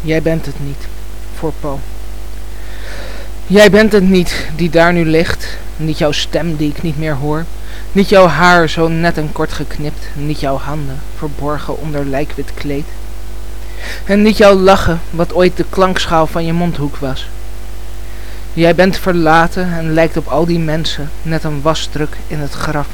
jij bent het niet, voor Po. Jij bent het niet die daar nu ligt, niet jouw stem die ik niet meer hoor, niet jouw haar zo net en kort geknipt, niet jouw handen verborgen onder lijkwit kleed. En niet jouw lachen, wat ooit de klankschaal van je mondhoek was. Jij bent verlaten en lijkt op al die mensen net een wasdruk in het graf.